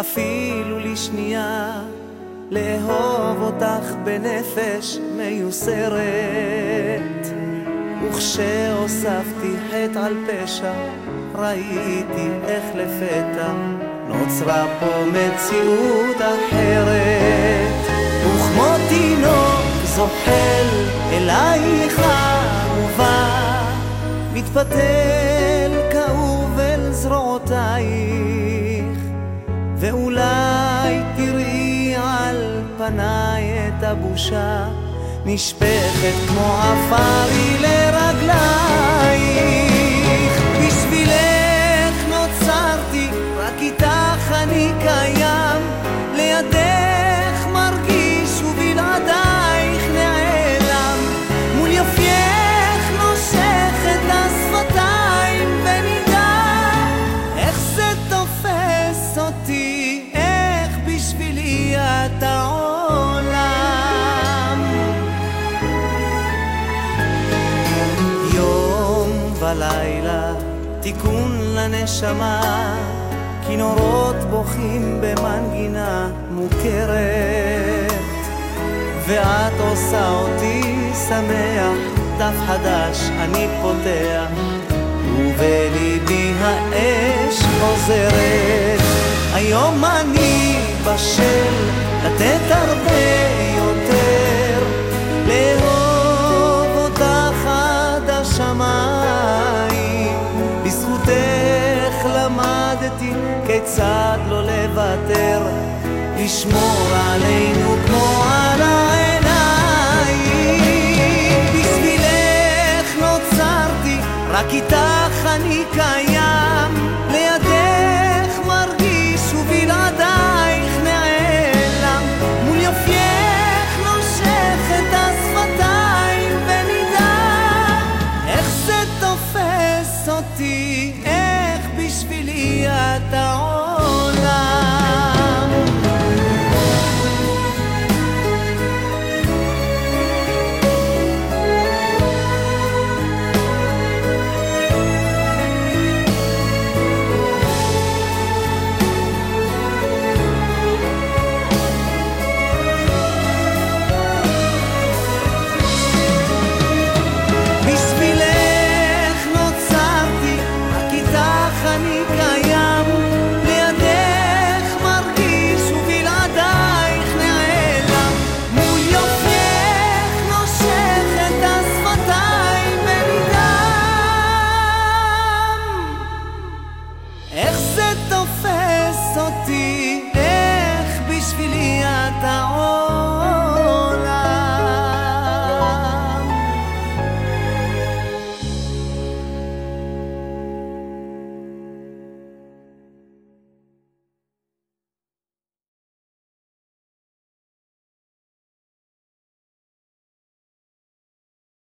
אפילו לשנייה, לאהוב אותך בנפש מיוסרת. וכשהוספתי חטא על פשע, ראיתי איך לפתע נוצרה פה מציאות אחרת. וכמו תינוק זוחל אלייך אהובה, מתפתל כאוב זרועותייך, ואולי תראי על פניי את הבושה, נשפכת כמו עפר היא לרגלייך. יום ולילה, תיקון לנשמה, כינורות בוכים במנגינה מוכרת, ואת עושה אותי שמח, דף חדש אני פותח, ובליבי האש חוזרת. היום אני בשל לתת הרבה כיצד לא לוותר, לשמור עלינו כמו על